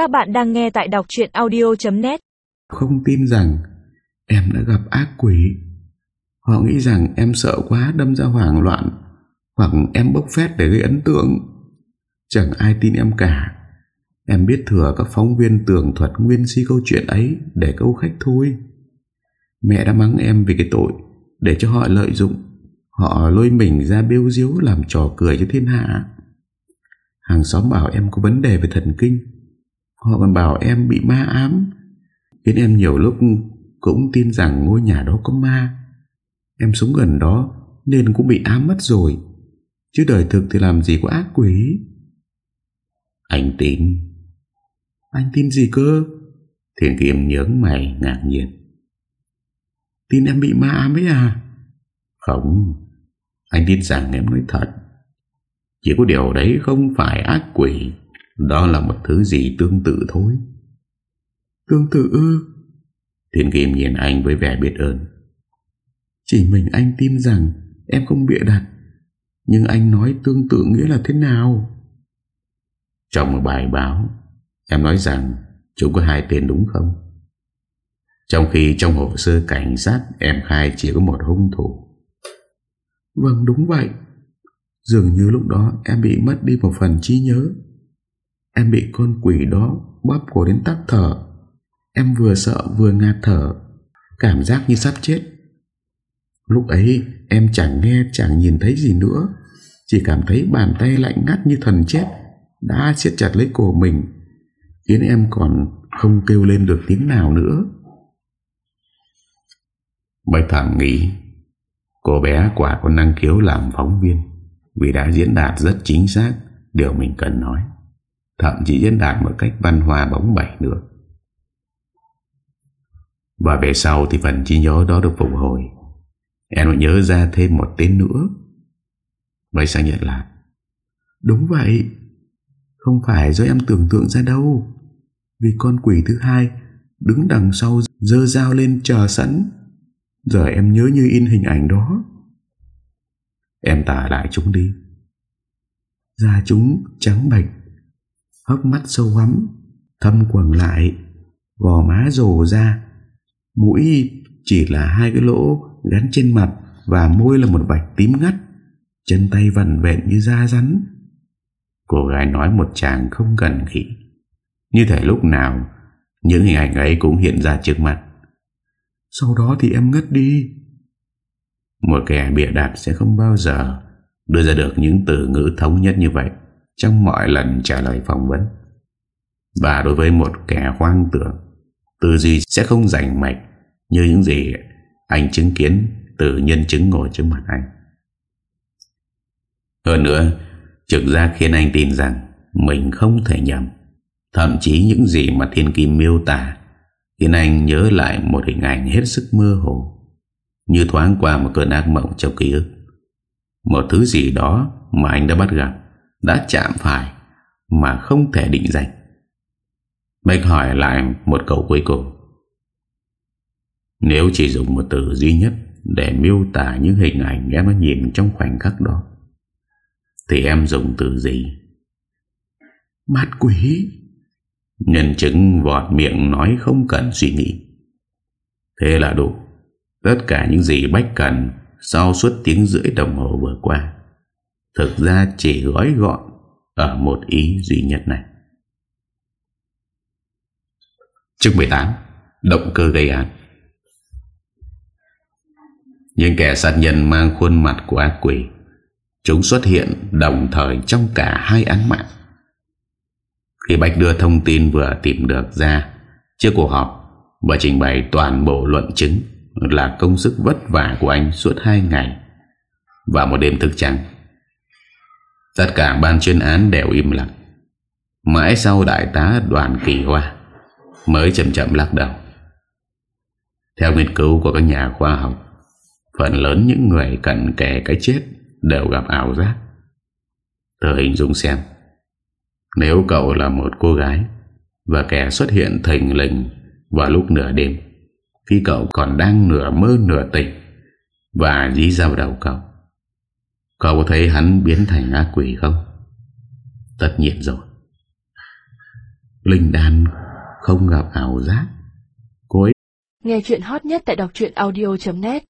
Các bạn đang nghe tại đọc chuyện audio.net Không tin rằng em đã gặp ác quỷ. Họ nghĩ rằng em sợ quá, đâm ra hoảng loạn, Hoặc em bốc phét để gây ấn tượng. Chẳng ai tin em cả. Em biết thừa các phóng viên tường thuật nguyên si câu chuyện ấy Để câu khách thôi. Mẹ đã mắng em vì cái tội Để cho họ lợi dụng. Họ lôi mình ra bêu diếu Làm trò cười cho thiên hạ. Hàng xóm bảo em có vấn đề về thần kinh. Họ còn bảo em bị ma ám. Khiến em nhiều lúc Cũng tin rằng ngôi nhà đó có ma. Em sống gần đó Nên cũng bị ám mất rồi. Chứ đời thực thì làm gì có ác quỷ. Anh tin. Anh tin gì cơ? Thiền kiếm nhớ mày ngạc nhiên. Tin em bị ma ám ấy à? Không. Anh tin rằng em nói thật. Chỉ có điều đấy không phải ác quỷ. Đó là một thứ gì tương tự thôi? Tương tự ư? Thiên Kim nhìn anh với vẻ biết ơn. Chỉ mình anh tin rằng Em không bịa đặt Nhưng anh nói tương tự nghĩa là thế nào? Trong một bài báo Em nói rằng Chúng có hai tên đúng không? Trong khi trong hồ sơ cảnh sát Em khai chỉ có một hung thủ. Vâng đúng vậy. Dường như lúc đó em bị mất đi một phần trí nhớ Em bị con quỷ đó bóp cổ đến tắc thở. Em vừa sợ vừa ngạt thở. Cảm giác như sắp chết. Lúc ấy, em chẳng nghe, chẳng nhìn thấy gì nữa. Chỉ cảm thấy bàn tay lạnh ngắt như thần chết Đã siết chặt lấy cổ mình, Khiến em còn không kêu lên được tiếng nào nữa. Bạch thẳng nghĩ, Cô bé quả có năng khiếu làm phóng viên, Vì đã diễn đạt rất chính xác Điều mình cần nói. Thậm chí diễn đạt một cách văn hoa bóng bẩy nữa. Và về sau thì phần trí nhớ đó được phục hồi. Em lại nhớ ra thêm một tên nữa. Vậy sao nhận là Đúng vậy. Không phải do em tưởng tượng ra đâu. Vì con quỷ thứ hai Đứng đằng sau Dơ dao lên chờ sẵn. Giờ em nhớ như in hình ảnh đó. Em tả lại chúng đi. Da chúng trắng bạch Hốc mắt sâu hắm Thâm quầng lại, Gò má rồ ra. Mũi chỉ là hai cái lỗ Gắn trên mặt Và môi là một vạch tím ngắt, Chân tay vằn vẹn như da rắn. Cô gái nói một chàng không gần khỉ. Như thể lúc nào, Những hình ảnh ấy cũng hiện ra trước mặt. Sau đó thì em ngất đi. Một kẻ bịa đặt sẽ không bao giờ Đưa ra được những từ ngữ thống nhất như vậy. Trong mọi lần trả lời phỏng vấn. Và đối với một kẻ hoang tưởng Từ gì sẽ không rành mạch Như những gì anh chứng kiến Từ nhân chứng ngồi trước mặt anh. Hơn nữa, Trực giác khiến anh tin rằng Mình không thể nhầm. Thậm chí những gì mà Thiên Kim miêu tả Khiến anh nhớ lại một hình ảnh hết sức mơ hồ, Như thoáng qua một cơn ác mộng trong ký ức. Một thứ gì đó mà anh đã bắt gặp. Đã chạm phải Mà không thể định danh. Bạch hỏi lại một câu cuối cùng. Nếu chỉ dùng một từ duy nhất Để miêu tả những hình ảnh em đã nhìn trong khoảnh khắc đó Thì em dùng từ gì? Mặt quỷ. Nhân chứng vọt miệng nói không cần suy nghĩ. Thế là đủ. Tất cả những gì Bách cần Sau suốt tiếng rưỡi đồng hồ vừa qua Thực ra chỉ gói gọn Ở một ý duy nhất này. Chương 18 Động cơ gây án. Những kẻ sát nhân mang khuôn mặt của ác quỷ, Chúng xuất hiện đồng thời trong cả hai án mạng. Khi Bạch đưa thông tin vừa tìm được ra, Trước cuộc họp Và trình bày toàn bộ luận chứng Là công sức vất vả của anh suốt hai ngày Và một đêm thức trắng Tất cả ban chuyên án đều im lặng. Mãi sau đại tá đoàn kỳ hoa Mới chậm chậm lắc đầu. Theo nghiên cứu của các nhà khoa học, Phần lớn những người cận kề cái chết Đều gặp ảo giác. Thử hình dung xem, Nếu cậu là một cô gái Và kẻ xuất hiện thình lình Vào lúc nửa đêm, Khi cậu còn đang nửa mơ nửa tỉnh Và dí dao đầu cậu Cậu có thấy hắn biến thành ác quỷ không? Tất nhiên rồi. Linh đàn không gặp ảo giác. Cô ấy Nghe chuyện hot nhất tại đọc audio.net